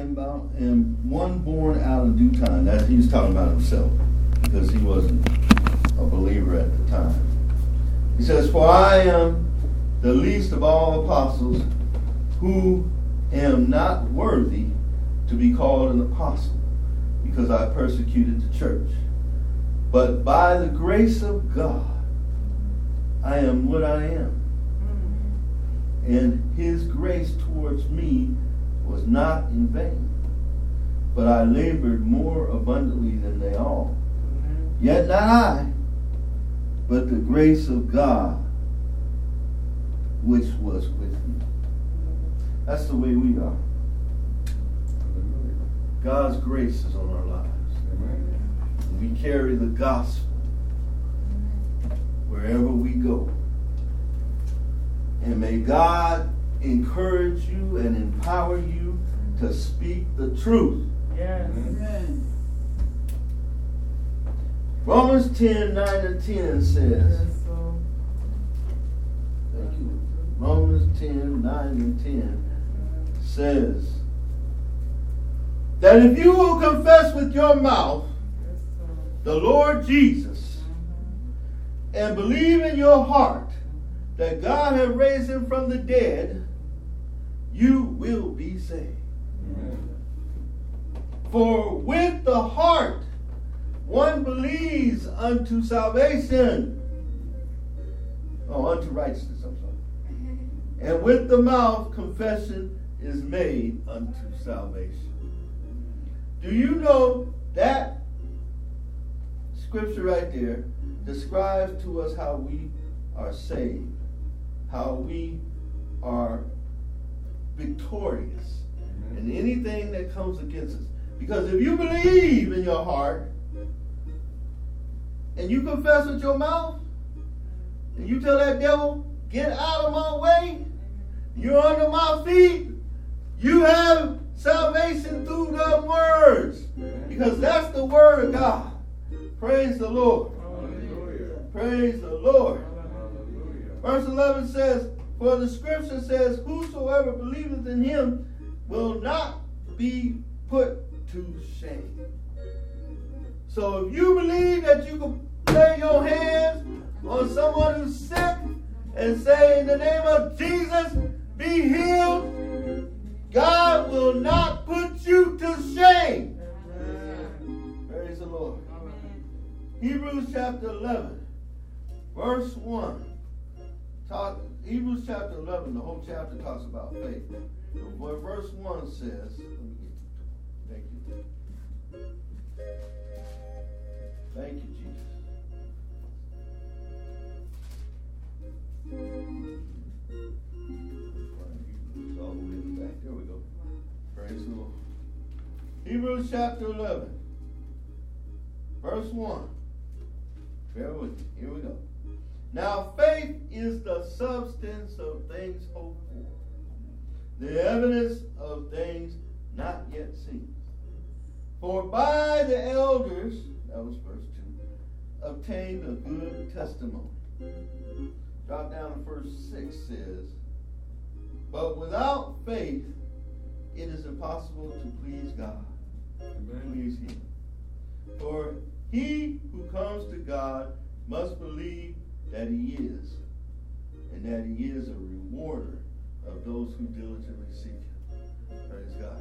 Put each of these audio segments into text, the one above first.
and, and one born out of due time. That he was talking about himself because he wasn't a believer at the time. He says, For I am the least of all apostles who am not worthy to be called an apostle because I persecuted the church. But by the grace of God, I am what I am. Mm-hmm. And his grace towards me was not in vain, but I labored more abundantly than they all. Yet not I, but the grace of God which was with me. That's the way we are. God's grace is on our lives. We carry the gospel wherever we go. And may God encourage you and empower you to speak the truth. Yes. Amen. Romans 10 9 and 10 says, Thank you. Romans 10 9 and 10 says, that if you will confess with your mouth the Lord Jesus mm-hmm. and believe in your heart that God has raised him from the dead, you will be saved. For with the heart one believes unto salvation. Oh, unto righteousness, I'm sorry. And with the mouth confession is made unto salvation. Do you know that scripture right there describes to us how we are saved, how we are victorious in anything that comes against us. Because if you believe in your heart and you confess with your mouth and you tell that devil, get out of my way, you're under my feet, you have salvation through the words. Because that's the word of God. Praise the Lord. Hallelujah. Praise the Lord. Hallelujah. Verse 11 says, For the scripture says, Whosoever believeth in him will not be put to shame. So if you believe that you can lay your hands on someone who's sick and say, In the name of Jesus, be healed, God will not put you to shame. Amen. Praise the Lord. Amen. Hebrews chapter 11, verse 1. Talk, Hebrews chapter 11, the whole chapter talks about faith. But verse 1 says, thank you. Thank you, Jesus all the way back. There we go. Praise the Lord. Hebrews chapter 11, verse 1. Bear with me. Here we go. Now, faith is the substance of things hoped for, the evidence of things not yet seen. For by the elders, that was verse 2, obtained a good testimony. Drop down to verse 6 says, but without faith, it is impossible to please God. Please Him. For he who comes to God must believe that He is, and that He is a rewarder of those who diligently seek Him. Praise God.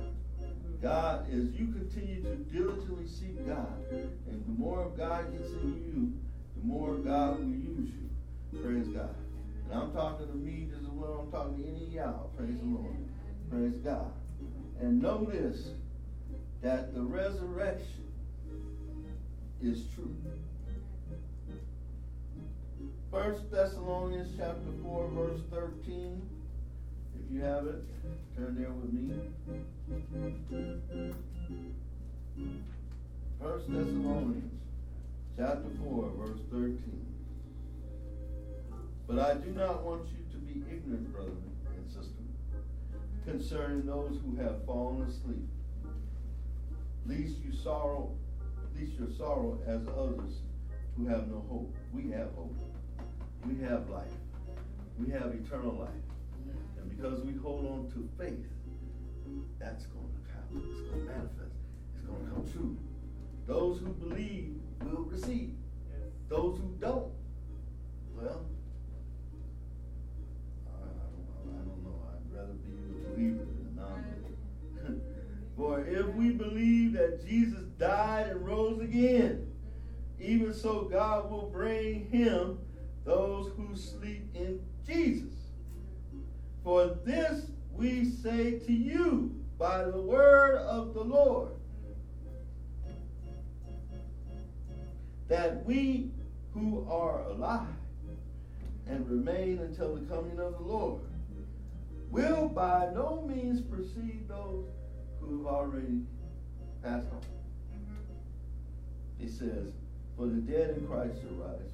God, as you continue to diligently seek God, and the more of God gets in you, the more God will use you. Praise God. And I'm talking to me just as well. I'm talking to any of y'all. Praise the Lord. Praise God. And notice that the resurrection is true. First Thessalonians chapter 4, verse 13. If you have it, turn there with me. First Thessalonians chapter 4, verse 13. But I do not want you to be ignorant, brethren and sisters, concerning those who have fallen asleep. Least you sorrow, least your sorrow as others who have no hope. We have hope. We have life. We have eternal life. And because we hold on to faith, that's going to happen. It's going to manifest. It's going to come true. Those who believe will receive. Those who don't, well, I, I, I don't know. I'd rather be a believer than a non-believer. For if we believe that Jesus died and rose again, even so God will bring him those who sleep in Jesus. For this we say to you by the word of the Lord, that we who are alive and remain until the coming of the Lord will by no means precede those who have already passed on. Mm-hmm. He says, For the dead in Christ shall rise.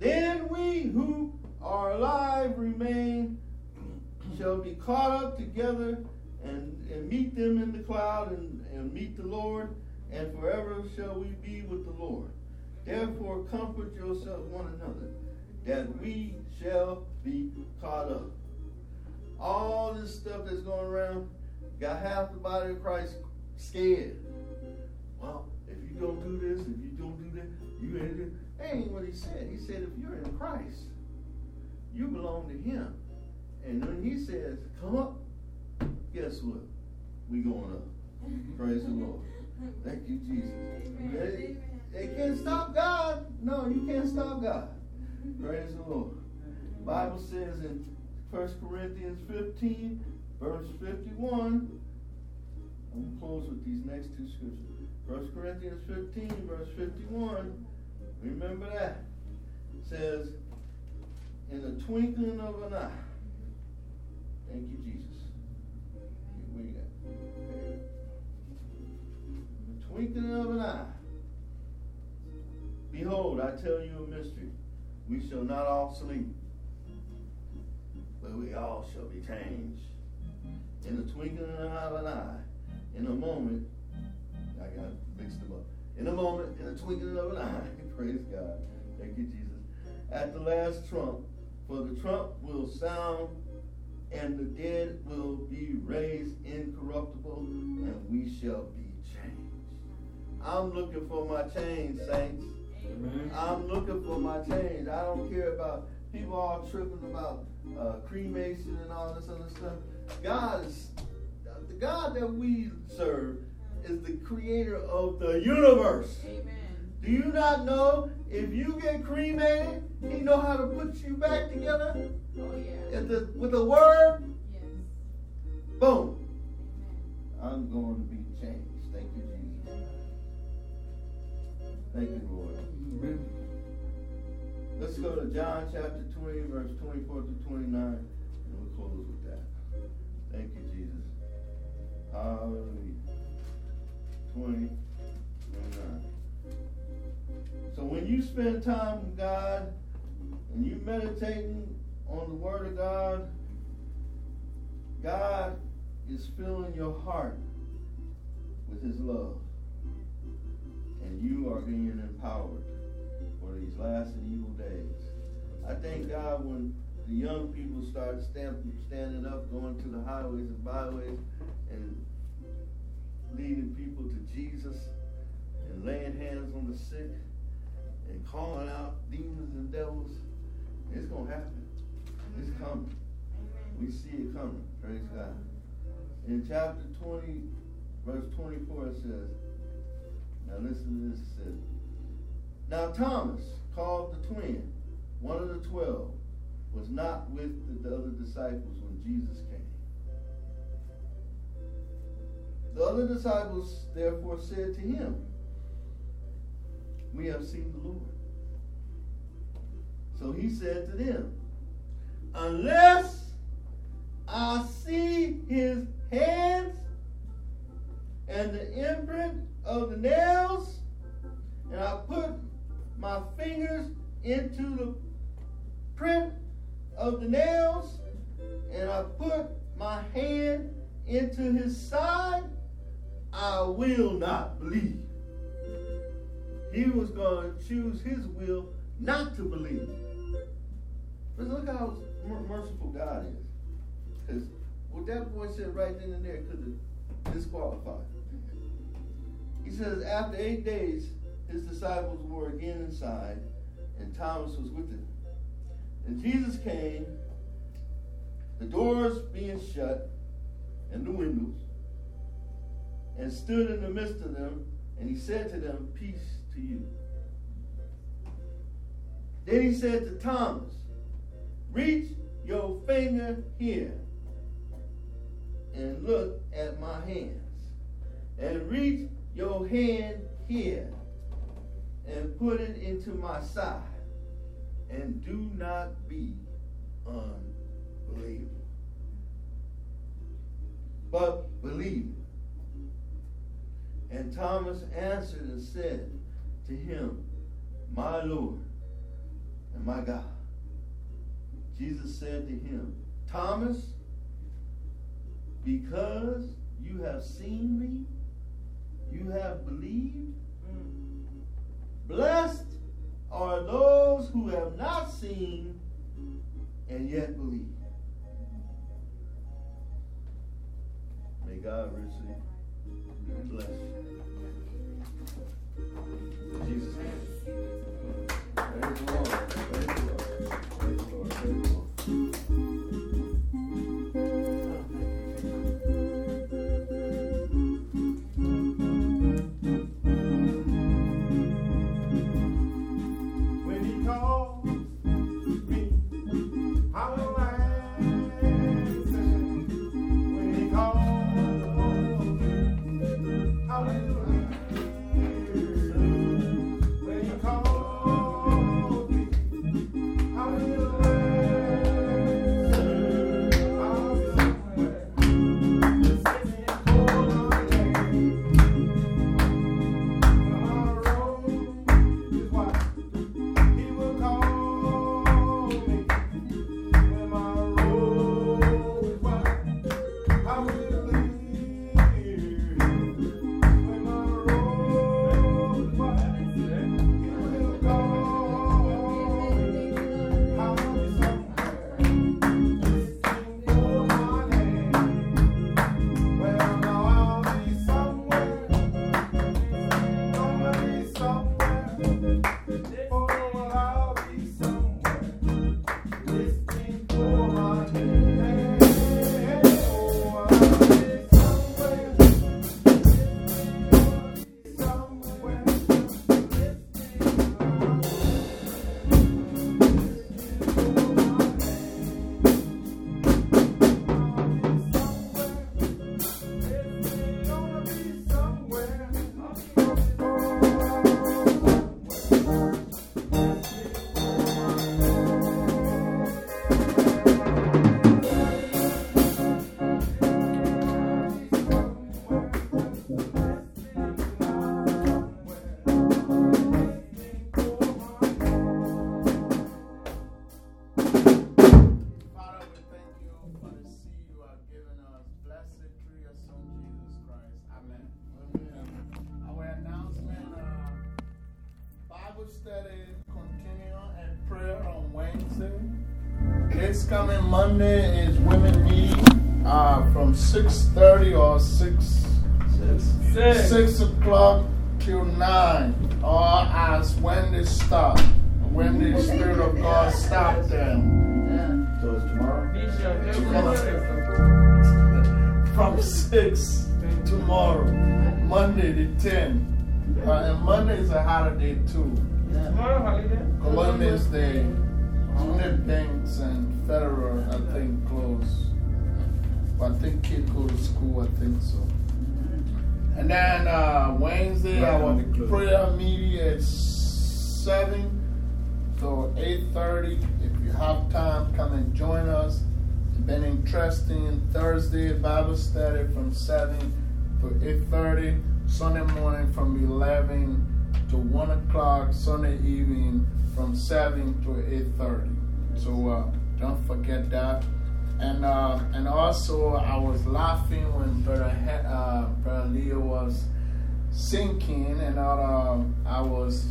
Then we who are alive remain shall be caught up together and, and meet them in the cloud and, and meet the Lord, and forever shall we be with the Lord. Therefore, comfort yourself one another, that we shall be caught up. All this stuff that's going around got half the body of Christ scared. Well, if you don't do this, if you don't do that, you ain't. That ain't what he said. He said, if you're in Christ, you belong to Him. And when He says, "Come up," guess what? We going up. Praise the Lord. Thank you, Jesus. They, they can't stop God. No, you can't stop God. Praise the Lord. The Bible says in 1 Corinthians 15, verse 51. I'm going to close with these next two scriptures. 1 Corinthians 15, verse 51. Remember that. It says, in the twinkling of an eye. Thank you, Jesus. Where you at? The twinkling of an eye. Behold, I tell you a mystery. We shall not all sleep, but we all shall be changed. In the twinkling of an eye, in a moment, I got mixed them up. In a moment, in the twinkling of an eye, praise God. Thank you, Jesus. At the last trump, for the trump will sound, and the dead will be raised incorruptible, and we shall be changed. I'm looking for my change, saints. Amen. I'm looking for my change. I don't care about people all tripping about uh, cremation and all this other stuff. God is the God that we serve is the creator of the universe. Amen. Do you not know if you get cremated, he know how to put you back together? Oh yeah. The, with a word? Yes. Boom. I'm going to be changed. Thank you, Jesus. Thank you, Lord. Amen. Let's go to John chapter 20, verse 24 to 29, and we'll close with that. Thank you, Jesus. Hallelujah. 20, 29. So when you spend time with God and you meditating on the Word of God, God is filling your heart with His love. And you are being empowered for these last and evil days. I thank God when the young people start stand, standing up, going to the highways and byways, and leading people to Jesus, and laying hands on the sick and calling out demons and devils. It's going to happen. It's coming. We see it coming. Praise God. In chapter 20, verse 24, it says, now listen to this. It says, Now Thomas, called the twin, one of the twelve, was not with the other disciples when Jesus came. The other disciples therefore said to him, we have seen the Lord. So he said to them, Unless I see his hands and the imprint of the nails, and I put my fingers into the print of the nails, and I put my hand into his side, I will not believe he was going to choose his will not to believe. But look how merciful God is. Because what that boy said right then and there could have disqualified. He says, after eight days, his disciples were again inside, and Thomas was with them. And Jesus came, the doors being shut, and the windows, and stood in the midst of them, and he said to them, Peace to you. Then he said to Thomas, Reach your finger here and look at my hands, and reach your hand here and put it into my side, and do not be unbelievable, but believe. And Thomas answered and said to him, My Lord and my God. Jesus said to him, Thomas, because you have seen me, you have believed. Blessed are those who have not seen and yet believe. May God richly bless you. Christ. Amen. Our announcement uh, Bible study continue and prayer on Wednesday. This coming Monday is women meeting uh, from 6.30 or 6, Six. 6 o'clock till 9 or as when they stop. When the Spirit of God stop them. So it's tomorrow? tomorrow? From 6 tomorrow, Monday the 10th. Uh, and Monday is a holiday too. Tomorrow holiday? Columbus Day, only banks and federal, I think, close. But I think kids go to school, I think so. And then uh, Wednesday, Right, our only close. prayer meeting at 7 to 8.30. If you have time, come and join us. It's been interesting. Thursday, Bible study from 7 to 8.30. Sunday morning from 11 to 1 o'clock. Sunday evening from 7 to 8.30. So uh, don't forget that. And, uh, and also, I was laughing when Brother, uh, Brother Leo was sinking, and uh, I was,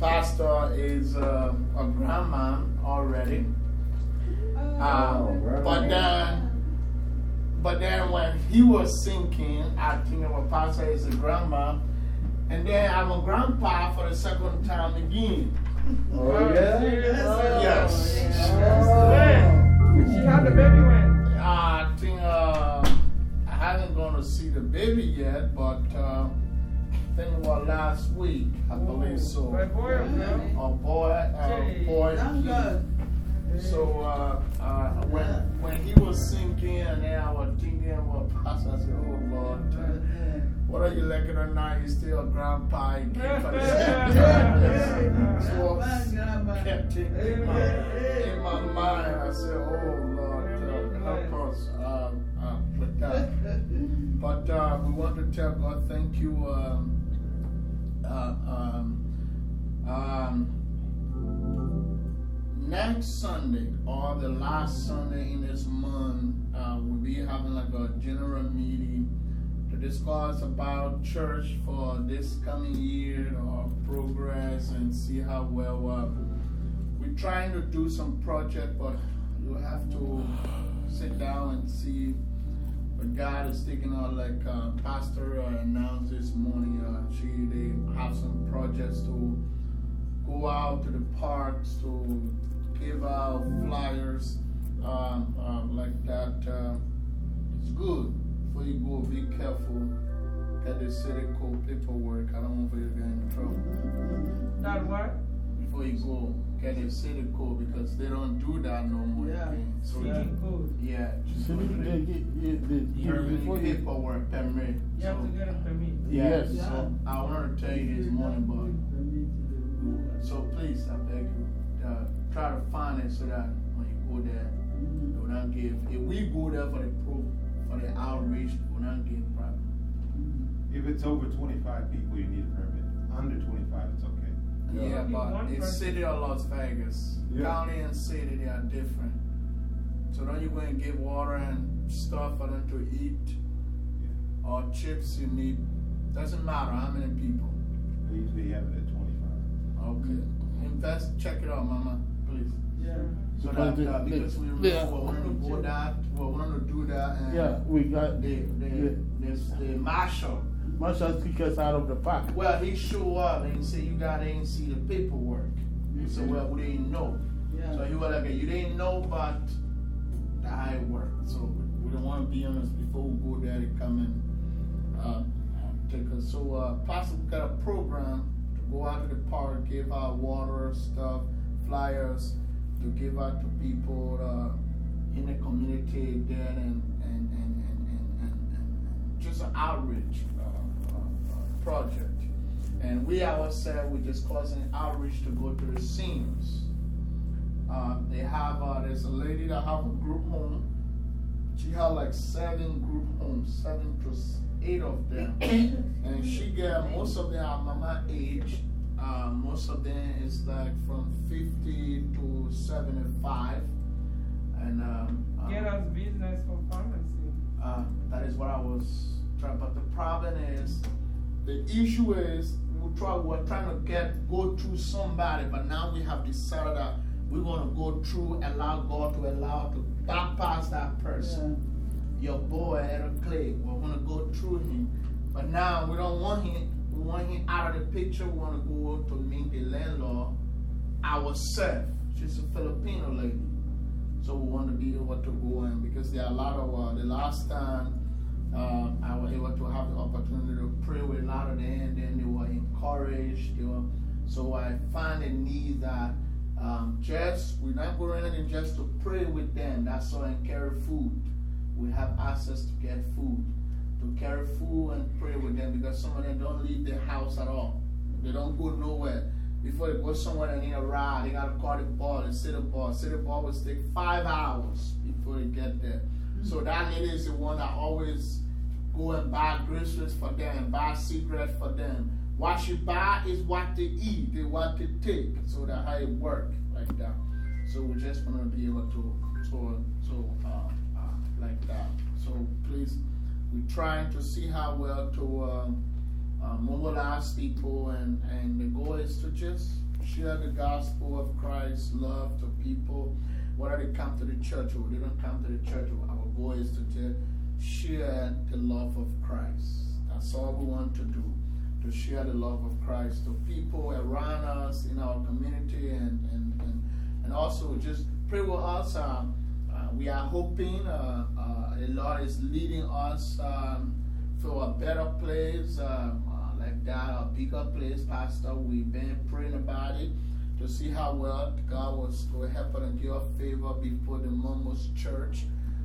Pastor is uh, a grandma already. Uh, Oh, grandma. but then, but But then when he was sinking, I think our pastor is a grandma. And then I'm a grandpa for the second time again. Oh, yeah? Yes. When? She had the baby when? I think uh, I haven't gone to see the baby yet, but uh, I think it was last week, I believe so. Boy, boy, or? A boy, a boy. So uh, uh, you looking at now? You still a grandpa. You came for the same time. So I kept it in my, in my mind. I said, oh Lord, uh, help us um, uh, with that. But uh, we want to tell God, thank you. Um, uh, um, um, next Sunday or the last Sunday in this month, uh, we'll be having like a general meeting discuss about church for this coming year or progress and see how well uh, we're trying to do some project, but you have to sit down and see. But God is taking on, like uh, Pastor uh, announced this morning, uh, she, they have some projects to go out to the parks to give out flyers um, um, like that. Uh, it's good. Before you go, be careful. Get the city code paperwork. I don't want you to get in trouble. That what? Before you go, get a city code because they don't do that no more. Yeah. again. So, Yeah. you- Good. yeah. just So go you to the- get, get, get, the- Permit, before paperwork, permit. You have to get a permit. Yeah, Yes. so I want to tell you this morning, but so please, I beg you, uh, try to find it so that when you go there, you don't give. If we go there for the pro, for the outreach, we will not give problem. If it's over 25 people, you need a permit. Under 25, it's okay. Yeah, Yeah. but One it's person. city or Las Vegas, Yeah. county and city, they are different. So don't you go and give water and stuff for them to eat yeah. or chips you need. Doesn't matter how many people. They usually have it at 25. Okay. Invest, check it out, Mama, please. Yeah. So that, the- uh, because we the- yeah. we're going to go that, we're going to do that, and yeah, we got, the, the, the, this, the marshal, Marshall kick us out of the park. well, he show up and he said, You got ain't see the paperwork. So, well, we didn't know. So he was like, You didn't know, but it worked. So we don't want to be honest before we go there to come and uh, take us. So, uh, Pastor got a program to go out to the park, give out water, stuff, flyers to give out to people uh, in the community there and, and, and, and, and, and, and just an outreach uh, uh, uh, project. And we ourselves, we're just causing outreach to go to the seniors. Uh, they have, uh, there's a lady that have a group home. She have like seven group homes, seven to eight of them. and she get, most of them are mama age. Uh, most of them is like from 50 to 75. And um, uh, Get us business for pharmacy. uh, that is what I was trying. But the problem is, the issue is, we try, we're trying to get go through somebody, but now we have decided that we're going to go through, allow God to allow to bypass that person. Your boy, Aaron Clay, we're going to go through him. But now we don't want him, we want him out of the picture. We want to go to meet the landlord ourselves. She's a Filipino lady. So we want to be able to go in because there are a lot of, uh, the last time uh, I was able to have the opportunity to pray with a lot of them, and then they were encouraged. They were, so I find a need that um, just, we're not going in just to pray with them, that's all, and carry food. We have access to get food, to carry food and pray with them because some of them don't leave their house at all. They don't go nowhere. Before they go somewhere and need a ride, they gotta call the ball and sit the ball. Sit the ball will take five hours before they get there. So that lady is the one that always go and buy groceries for them, buy cigarettes for them. What she buy is what they eat, they what they take. So that how it work like that. So we just wanna be able to, to, to uh, uh, like that. So please, trying to see how well to. Um, uh, mobilize people, and, and the goal is to just share the gospel of Christ, love to people, whether they come to the church or they don't come to the church. Our goal is to share the love of Christ. That's all we want to do, to share the love of Christ to people around us in our community and, and, and, and also just pray with us. Uh, uh, we are hoping uh, uh, the Lord is leading us um, for a better place, um, uh, like that, a bigger place, Pastor. We've been praying about it to see how well God was will help us and give favor before the Mormon Church.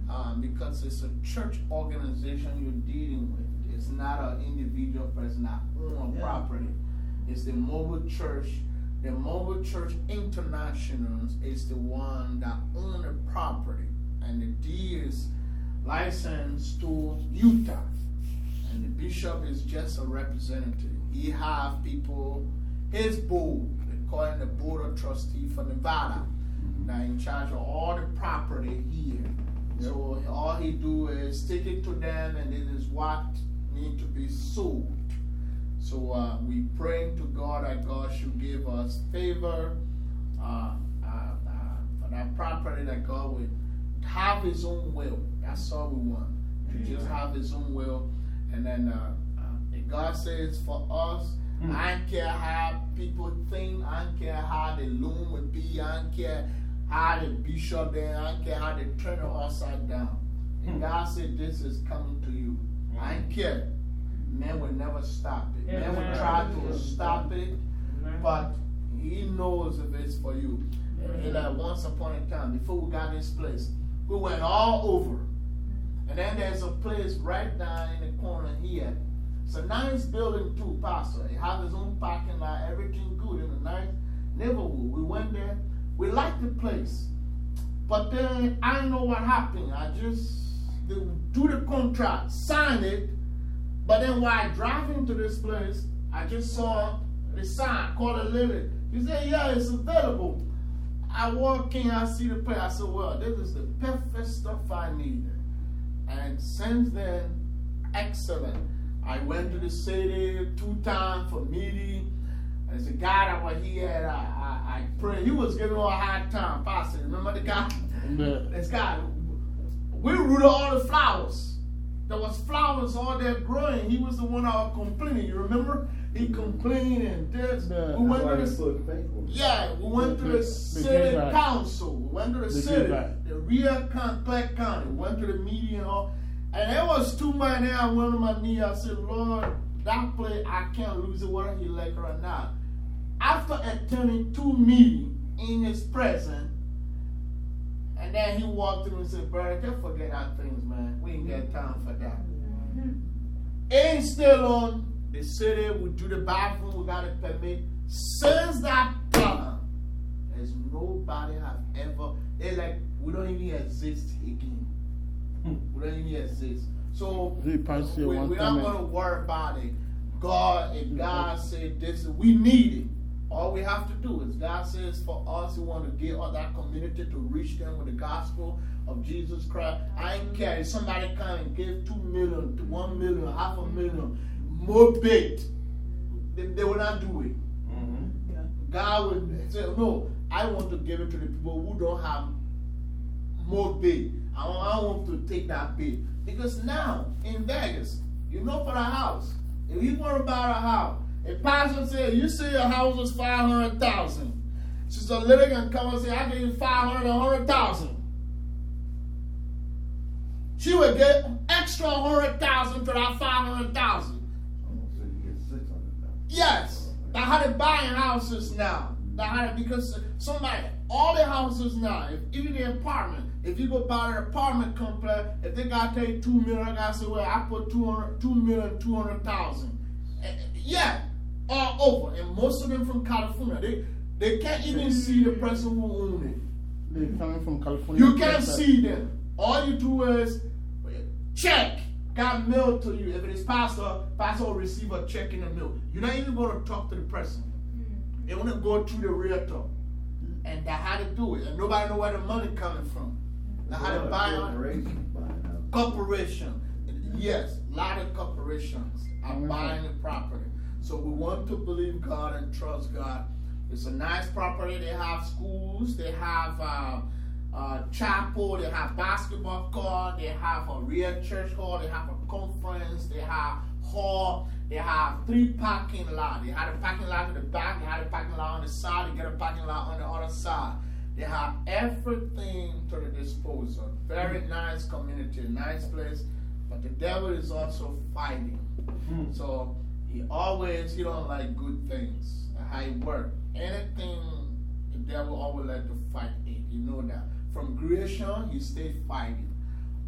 Um, because it's a church organization you're dealing with. It's not an individual person that own Yeah. property. It's the Mormon church. The Mormon church international is the one that own the property, and the deed is licensed to Utah, and the bishop is just a representative. He have people, his board, they call it the board of trustee for Nevada, that in charge of all the property here. So all he do is take it to them, and it is what need to be sold. So uh, we praying to God that God should give us favor uh, uh, uh, for that property, that God will have His own will. That's all we want. To just have His own will. And then uh, uh, if God says for us, I don't care how people think, I don't care how the loom would be, I don't care how the bishop there, I don't care how they turn it upside down. And God said, This is coming to you. I don't care. Man will never stop it. Man will try to stop it, but He knows if it's for you. And like once upon a time, before we got this place, we went all over. And then there's a place right down in the corner here. It's a nice building too, Pastor. It has its own parking lot, everything good in a nice neighborhood. We went there. We liked the place. But then I know what happened. I just they do the contract, sign it, but then while driving to this place, I just saw the sign, called a lady. He said, Yeah, it's available. I walk in, I see the place. I said, Well, this is the perfect stuff I needed. And since then, excellent. I went to the city two times for meeting. There's a guy that was here, I, I, I prayed. He was giving me a hard time, Pastor. Remember the guy? The, This guy, we rooted all the flowers. There was flowers all there growing. He was the one that was complaining. You remember? He complained and this. The- we went to That's the why you put faithfulness. yeah, we went to The- the the city Gilbert. council. We went to the, The city, Gilbert. the real con- Clark County. Went to the meeting and all. And there was too many there. I went on my knee. I said, Lord, that play, I can't lose it, whether he like it or not. After attending two meetings in his presence, and then he walked through and said, Brother, just forget that things, man. We ain't got time for that. Ain't still on the city, we do the bathroom, we got a permit. Since that time, there's nobody have ever, they like, we don't even exist again. we don't even exist. So, we, we're not going to worry about it. God, if God said this, we need it. All we have to do is God says for us, we want to get all that community to reach them with the gospel of Jesus Christ. I ain't care if somebody come and give two million, one million, half a million, more bait. They, they will not do it. Mm-hmm. God would say, No, I want to give it to the people who don't have more bait. I want, I want to take that bait. Because now in Vegas, you know for a house, if you want to buy a house, if pastor said, You say your house is 500,000, Sister Lily can come and say, I give you 500, 100,000. She would get extra 100000 for that 500,000. So you get six hundred now. Yes, that how they buying houses now. That how they, because somebody, all the houses now, if even the apartment, if you go buy an apartment complex, if they got to pay two million, I say, well, I put 200, two million, 200,000. Eh, Yeah, all over. And most of them from California. They, they can't even see the person who owned it. They're coming from California. You can't see them. All you do is check got mailed to you. If it is pastor, pastor will receive a check in the mail. You're not even going to talk to the person. They want to go through the realtor, and that's how to do it. And nobody know where the money coming from. That's how to buy it. Corporations buying houses. Corporation, yes, a lot of corporations are Mhm. buying the property. So we want to believe God and trust God. It's a nice property. They have schools. They have uh, chapel, they have basketball court, they have a real church hall, they have a conference, they have hall, they have three parking lot. They had a parking lot in the back, they had a parking lot on the side, they get a parking lot on the other side. They have everything to the disposal. Very nice community, nice place. But the devil is also fighting. Hmm. So he always, he don't like good things. How it work. Anything, the devil always like to fight it. You know that. From creation, he stayed fighting.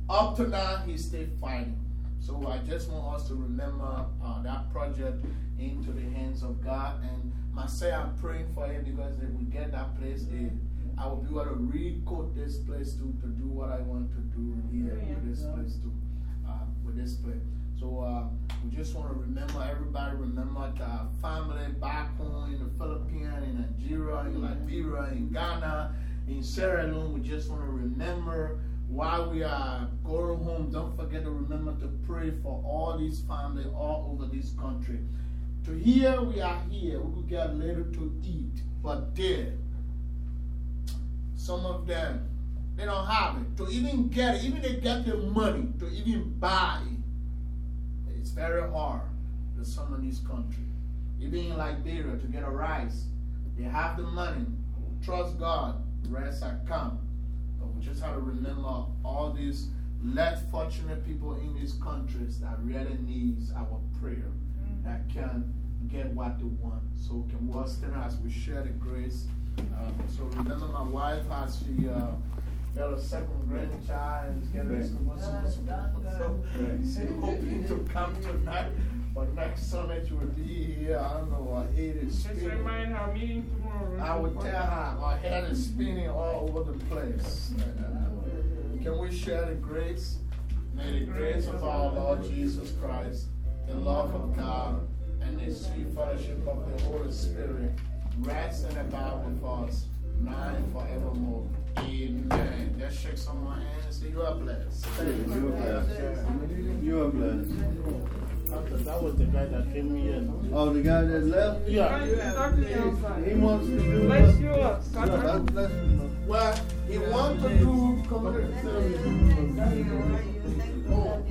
Up to now, he stayed fighting. So I just want us to remember uh, that project into the hands of God. And myself, I'm praying for him because if we get that place, eh, I will be able to recode this place too to do what I want to do here with this place too. Uh, with this place. So uh, we just want to remember, everybody remember the family back home in the Philippines, in Nigeria, in Liberia, in Ghana, in Sierra Leone. We just want to remember while we are going home, don't forget to remember to pray for all these families all over this country. To here we are here, we could get a little to eat, but there, some of them, they don't have it. To even get it, even they get the money to even buy it, it's very hard to some of these countries. Even in Liberia, to get a rice, they have the money. Trust God, rest are come. But we just have to remember all these less fortunate people in these countries that really needs our prayer, that can get what they want. So can we all stand as we share the grace? Um, so remember my wife as she uh, got a second grandchild and is getting ready to go So she's hoping to come tonight. But next Sunday she will be here. I don't know, her head is Just spinning. remind her meeting tomorrow. I would tell her her head is spinning all over the place. Can we share the grace? May the grace of our Lord Jesus Christ, the love of God, and the sweet fellowship of the Holy Spirit rest and abide with us now and forevermore. Amen. Just shake someone's hand and say, You are blessed. You are blessed. You are blessed. After that was the guy that came here. Oh, the guy that left? Yeah. He's talking He wants to do Bless what? you. uh, Yeah, God bless you. Well, he wants to do community service. Oh,